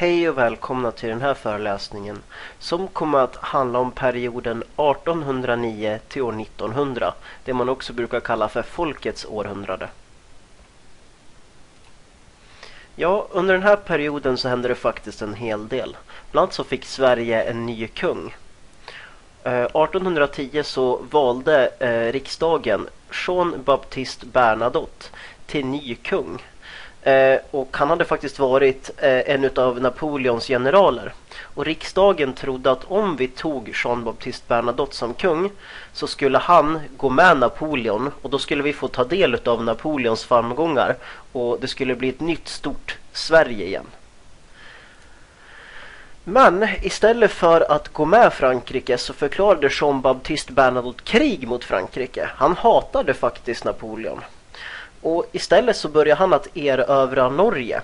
Hej och välkomna till den här föreläsningen som kommer att handla om perioden 1809 till år 1900, det man också brukar kalla för folkets århundrade. Ja, under den här perioden så hände det faktiskt en hel del. Bland annat så fick Sverige en ny kung. Eh, 1810 så valde eh, riksdagen Jean Baptiste Bernadotte till ny kung. Eh, och han hade faktiskt varit eh, en av Napoleons generaler. Och riksdagen trodde att om vi tog Jean Baptiste Bernadotte som kung så skulle han gå med Napoleon och då skulle vi få ta del av Napoleons framgångar och det skulle bli ett nytt stort Sverige igen. Men istället för att gå med Frankrike så förklarade Jean Baptiste Bernadotte krig mot Frankrike. Han hatade faktiskt Napoleon. Och istället så börjar han att erövra Norge.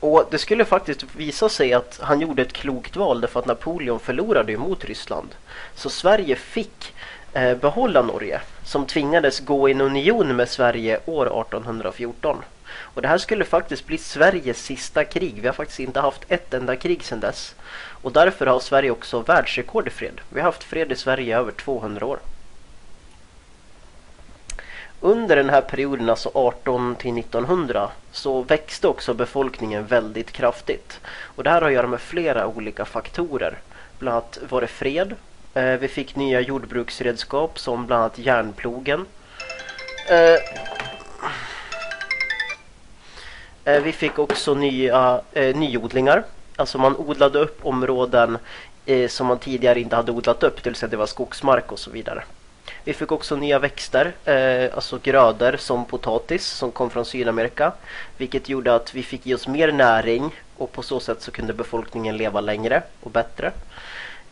Och det skulle faktiskt visa sig att han gjorde ett klokt val därför att Napoleon förlorade mot Ryssland. Så Sverige fick eh, behålla Norge som tvingades gå i en union med Sverige år 1814. Och det här skulle faktiskt bli Sveriges sista krig. Vi har faktiskt inte haft ett enda krig sedan dess. Och därför har Sverige också världsrekord i fred. Vi har haft fred i Sverige i över 200 år. Under den här perioden, alltså 18 till 1900, så växte också befolkningen väldigt kraftigt. Och det här har att göra med flera olika faktorer. Bland annat var det fred. Eh, vi fick nya jordbruksredskap som bland annat järnplogen. Eh, eh, vi fick också nya eh, nyodlingar. Alltså man odlade upp områden eh, som man tidigare inte hade odlat upp, det vill säga det var skogsmark och så vidare. Vi fick också nya växter, eh, alltså grödor som potatis som kom från Sydamerika. Vilket gjorde att vi fick i oss mer näring och på så sätt så kunde befolkningen leva längre och bättre.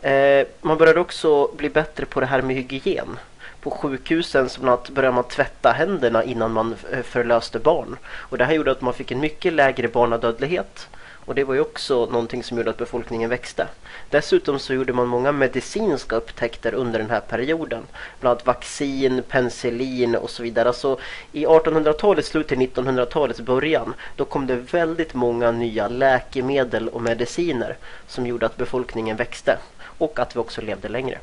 Eh, man började också bli bättre på det här med hygien. På sjukhusen så började man tvätta händerna innan man eh, förlöste barn. Och det här gjorde att man fick en mycket lägre barnadödlighet. Och det var ju också någonting som gjorde att befolkningen växte. Dessutom så gjorde man många medicinska upptäckter under den här perioden. Bland annat vaccin, penicillin och så vidare. Alltså i 1800-talets slut till 1900-talets början då kom det väldigt många nya läkemedel och mediciner som gjorde att befolkningen växte och att vi också levde längre.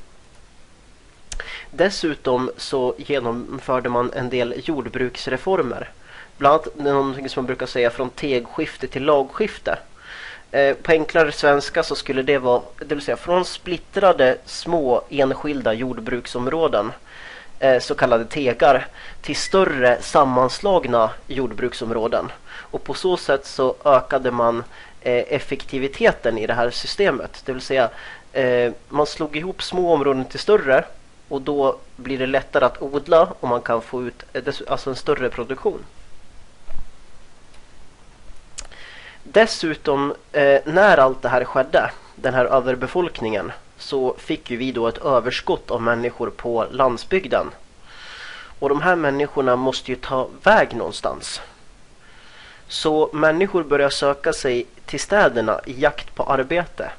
Dessutom så genomförde man en del jordbruksreformer. Bland annat någonting som man brukar säga från tegskifte till lagskifte. Eh, på enklare svenska så skulle det vara, det vill säga från splittrade små enskilda jordbruksområden, eh, så kallade tegar, till större sammanslagna jordbruksområden. Och på så sätt så ökade man eh, effektiviteten i det här systemet. Det vill säga eh, man slog ihop små områden till större och då blir det lättare att odla och man kan få ut eh, alltså en större produktion. Dessutom, eh, när allt det här skedde, den här överbefolkningen, så fick ju vi då ett överskott av människor på landsbygden. Och de här människorna måste ju ta väg någonstans. Så människor börjar söka sig till städerna i jakt på arbete.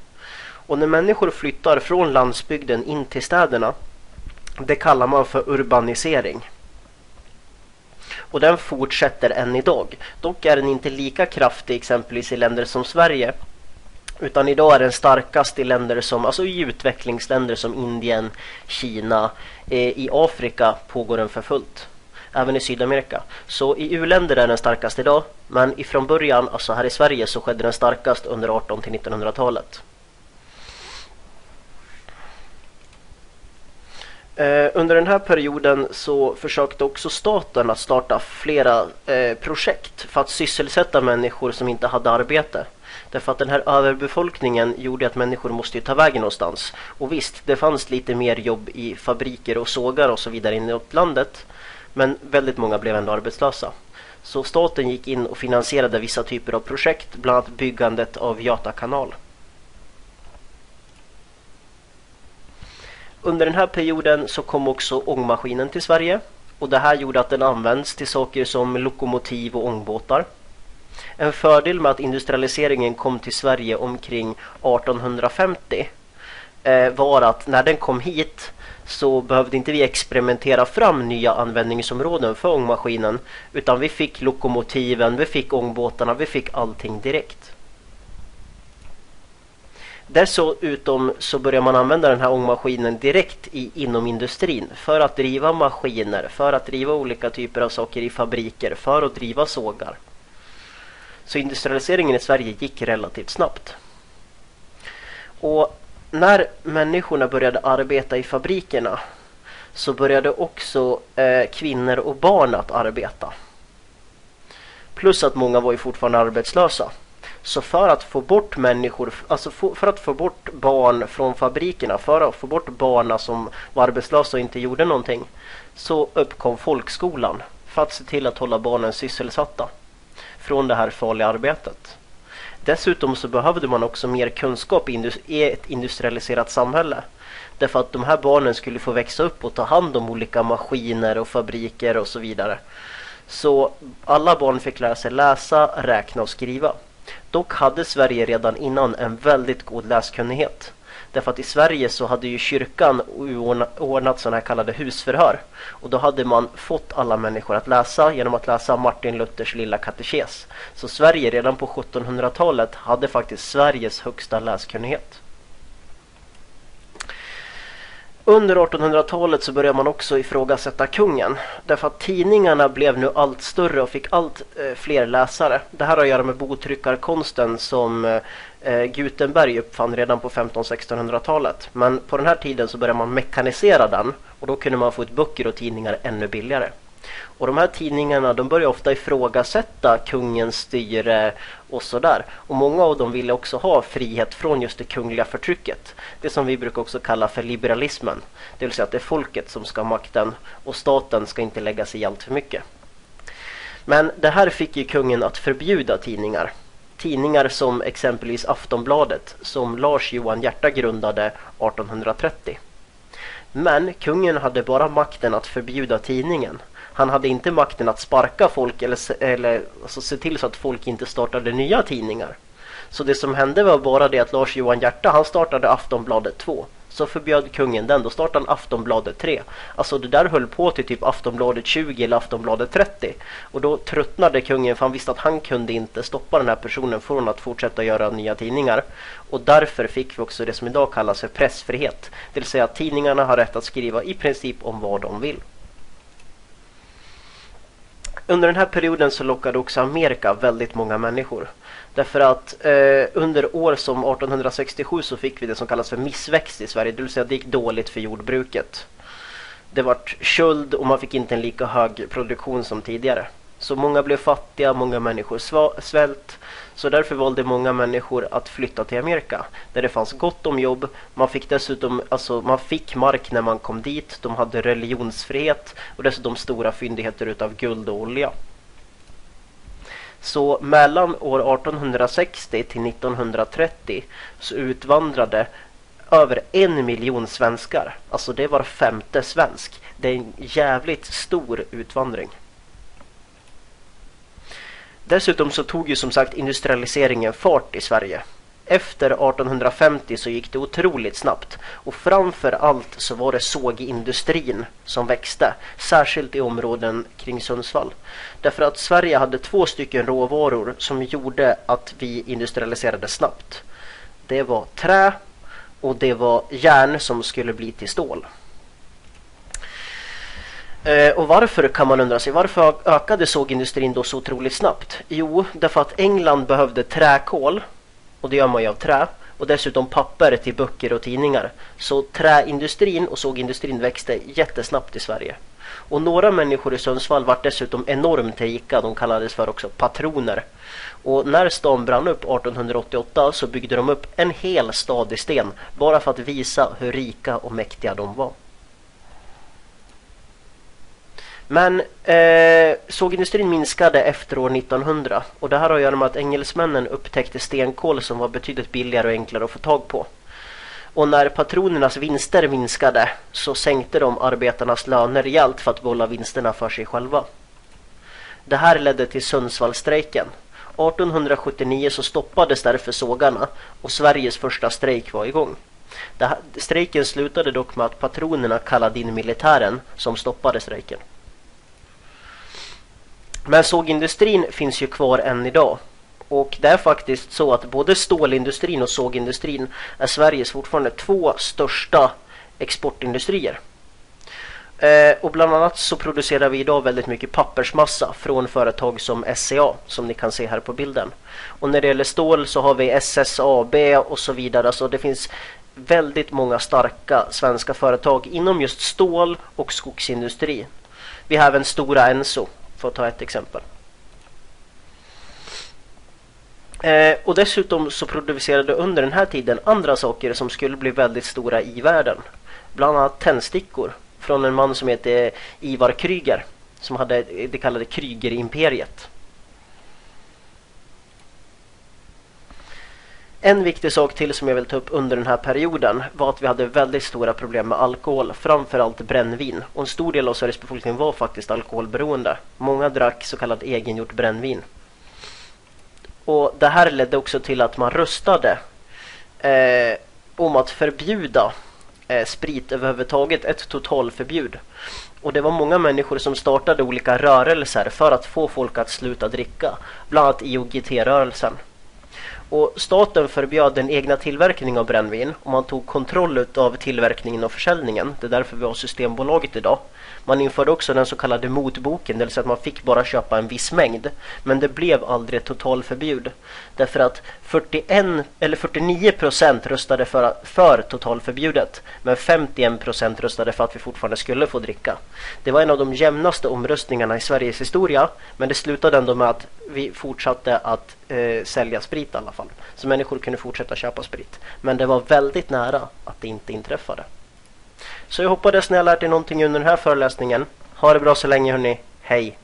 Och när människor flyttar från landsbygden in till städerna, det kallar man för urbanisering. Och den fortsätter än idag. Dock är den inte lika kraftig exempelvis i länder som Sverige. Utan idag är den starkast i länder som, alltså i utvecklingsländer som Indien, Kina. Eh, I Afrika pågår den för fullt. Även i Sydamerika. Så i u-länder är den starkast idag. Men ifrån början, alltså här i Sverige, så skedde den starkast under 18 till 1900-talet. Eh, under den här perioden så försökte också staten att starta flera eh, projekt för att sysselsätta människor som inte hade arbete. Därför att den här överbefolkningen gjorde att människor måste ta vägen någonstans. Och visst, det fanns lite mer jobb i fabriker och sågar och så vidare inne i landet. Men väldigt många blev ändå arbetslösa. Så staten gick in och finansierade vissa typer av projekt, bland annat byggandet av Göta kanal. Under den här perioden så kom också ångmaskinen till Sverige. Och det här gjorde att den används till saker som lokomotiv och ångbåtar. En fördel med att industrialiseringen kom till Sverige omkring 1850 eh, var att när den kom hit så behövde inte vi experimentera fram nya användningsområden för ångmaskinen utan vi fick lokomotiven, vi fick ångbåtarna, vi fick allting direkt. Dessutom så börjar man använda den här ångmaskinen direkt i, inom industrin för att driva maskiner, för att driva olika typer av saker i fabriker, för att driva sågar. Så industrialiseringen i Sverige gick relativt snabbt. Och när människorna började arbeta i fabrikerna så började också eh, kvinnor och barn att arbeta. Plus att många var ju fortfarande arbetslösa. Så för att få bort människor, alltså för att få bort barn från fabrikerna, för att få bort barna som var arbetslösa och inte gjorde någonting, så uppkom folkskolan för att se till att hålla barnen sysselsatta från det här farliga arbetet. Dessutom så behövde man också mer kunskap i ett industrialiserat samhälle. Därför att de här barnen skulle få växa upp och ta hand om olika maskiner och fabriker och så vidare. Så alla barn fick lära sig läsa, räkna och skriva. Dock hade Sverige redan innan en väldigt god läskunnighet. Därför att i Sverige så hade ju kyrkan ordnat sådana här kallade husförhör. Och då hade man fått alla människor att läsa genom att läsa Martin Luthers lilla katekes. Så Sverige redan på 1700-talet hade faktiskt Sveriges högsta läskunnighet. Under 1800-talet så började man också ifrågasätta kungen. Därför att tidningarna blev nu allt större och fick allt eh, fler läsare. Det här har att göra med botryckarkonsten som eh, Gutenberg uppfann redan på 1500-1600-talet. Men på den här tiden så började man mekanisera den och då kunde man få ut böcker och tidningar ännu billigare. Och de här tidningarna de började ofta ifrågasätta kungens styre och sådär. Och många av dem ville också ha frihet från just det kungliga förtrycket. Det som vi brukar också kalla för liberalismen. Det vill säga att det är folket som ska ha makten och staten ska inte lägga sig i allt för mycket. Men det här fick ju kungen att förbjuda tidningar. Tidningar som exempelvis Aftonbladet som Lars Johan Hjärta grundade 1830. Men kungen hade bara makten att förbjuda tidningen. Han hade inte makten att sparka folk eller, eller alltså se till så att folk inte startade nya tidningar. Så det som hände var bara det att Lars Johan Hjärta han startade Aftonbladet 2. Så förbjöd kungen den, då startade han Aftonbladet 3. Alltså det där höll på till typ Aftonbladet 20 eller Aftonbladet 30. Och då tröttnade kungen för han visste att han kunde inte stoppa den här personen från att fortsätta göra nya tidningar. Och därför fick vi också det som idag kallas för pressfrihet. Det vill säga att tidningarna har rätt att skriva i princip om vad de vill. Under den här perioden så lockade också Amerika väldigt många människor. Därför att eh, under år som 1867 så fick vi det som kallas för missväxt i Sverige. Det vill säga det gick dåligt för jordbruket. Det vart köld och man fick inte en lika hög produktion som tidigare. Så många blev fattiga, många människor svält. Så därför valde många människor att flytta till Amerika. Där det fanns gott om jobb. Man fick dessutom, alltså man fick mark när man kom dit. De hade religionsfrihet och dessutom stora fyndigheter utav guld och olja. Så mellan år 1860 till 1930 så utvandrade över en miljon svenskar. Alltså det var femte svensk. Det är en jävligt stor utvandring. Dessutom så tog ju som sagt industrialiseringen fart i Sverige. Efter 1850 så gick det otroligt snabbt och framför allt så var det sågindustrin som växte, särskilt i områden kring Sundsvall. Därför att Sverige hade två stycken råvaror som gjorde att vi industrialiserade snabbt. Det var trä och det var järn som skulle bli till stål. Eh, och varför kan man undra sig? Varför ökade sågindustrin då så otroligt snabbt? Jo, därför att England behövde träkol och det gör man ju av trä och dessutom papper till böcker och tidningar. Så träindustrin och sågindustrin växte jättesnabbt i Sverige. Och några människor i Sundsvall var dessutom enormt rika. De kallades för också patroner. Och när stan brann upp 1888 så byggde de upp en hel stad i sten bara för att visa hur rika och mäktiga de var. Men eh, sågindustrin minskade efter år 1900 och det här har att göra med att engelsmännen upptäckte stenkol som var betydligt billigare och enklare att få tag på. Och när patronernas vinster minskade så sänkte de arbetarnas löner rejält för att behålla vinsterna för sig själva. Det här ledde till Sundsvallstrejken. 1879 så stoppades därför sågarna och Sveriges första strejk var igång. Här, strejken slutade dock med att patronerna kallade in militären som stoppade strejken. Men sågindustrin finns ju kvar än idag. Och det är faktiskt så att både stålindustrin och sågindustrin är Sveriges fortfarande två största exportindustrier. Eh, och bland annat så producerar vi idag väldigt mycket pappersmassa från företag som SCA som ni kan se här på bilden. Och när det gäller stål så har vi SSAB och så vidare. Så det finns väldigt många starka svenska företag inom just stål och skogsindustri. Vi har även Stora Enso för att ta ett exempel. Eh, och dessutom så producerade under den här tiden andra saker som skulle bli väldigt stora i världen. Bland annat tändstickor från en man som heter Ivar Kryger som hade det kallade Krygerimperiet. imperiet En viktig sak till som jag vill ta upp under den här perioden var att vi hade väldigt stora problem med alkohol, framförallt brännvin. Och en stor del av Sveriges befolkning var faktiskt alkoholberoende. Många drack så kallat egengjort brännvin. Och det här ledde också till att man röstade eh, om att förbjuda eh, sprit överhuvudtaget, ett totalförbud. Och det var många människor som startade olika rörelser för att få folk att sluta dricka. Bland annat IOGT-rörelsen. Och staten förbjöd den egna tillverkningen av brännvin och man tog kontroll av tillverkningen och försäljningen. Det är därför vi har Systembolaget idag. Man införde också den så kallade motboken, det vill säga att man fick bara köpa en viss mängd. Men det blev aldrig ett totalförbud. Därför att 41, eller 49 procent röstade för, för totalförbudet. Men 51 procent röstade för att vi fortfarande skulle få dricka. Det var en av de jämnaste omröstningarna i Sveriges historia. Men det slutade ändå med att vi fortsatte att eh, sälja sprit i alla fall fall. Så människor kunde fortsätta köpa sprit. Men det var väldigt nära att det inte inträffade. Så jag hoppades ni har lärt er någonting under den här föreläsningen. Ha det bra så länge hörni. Hej!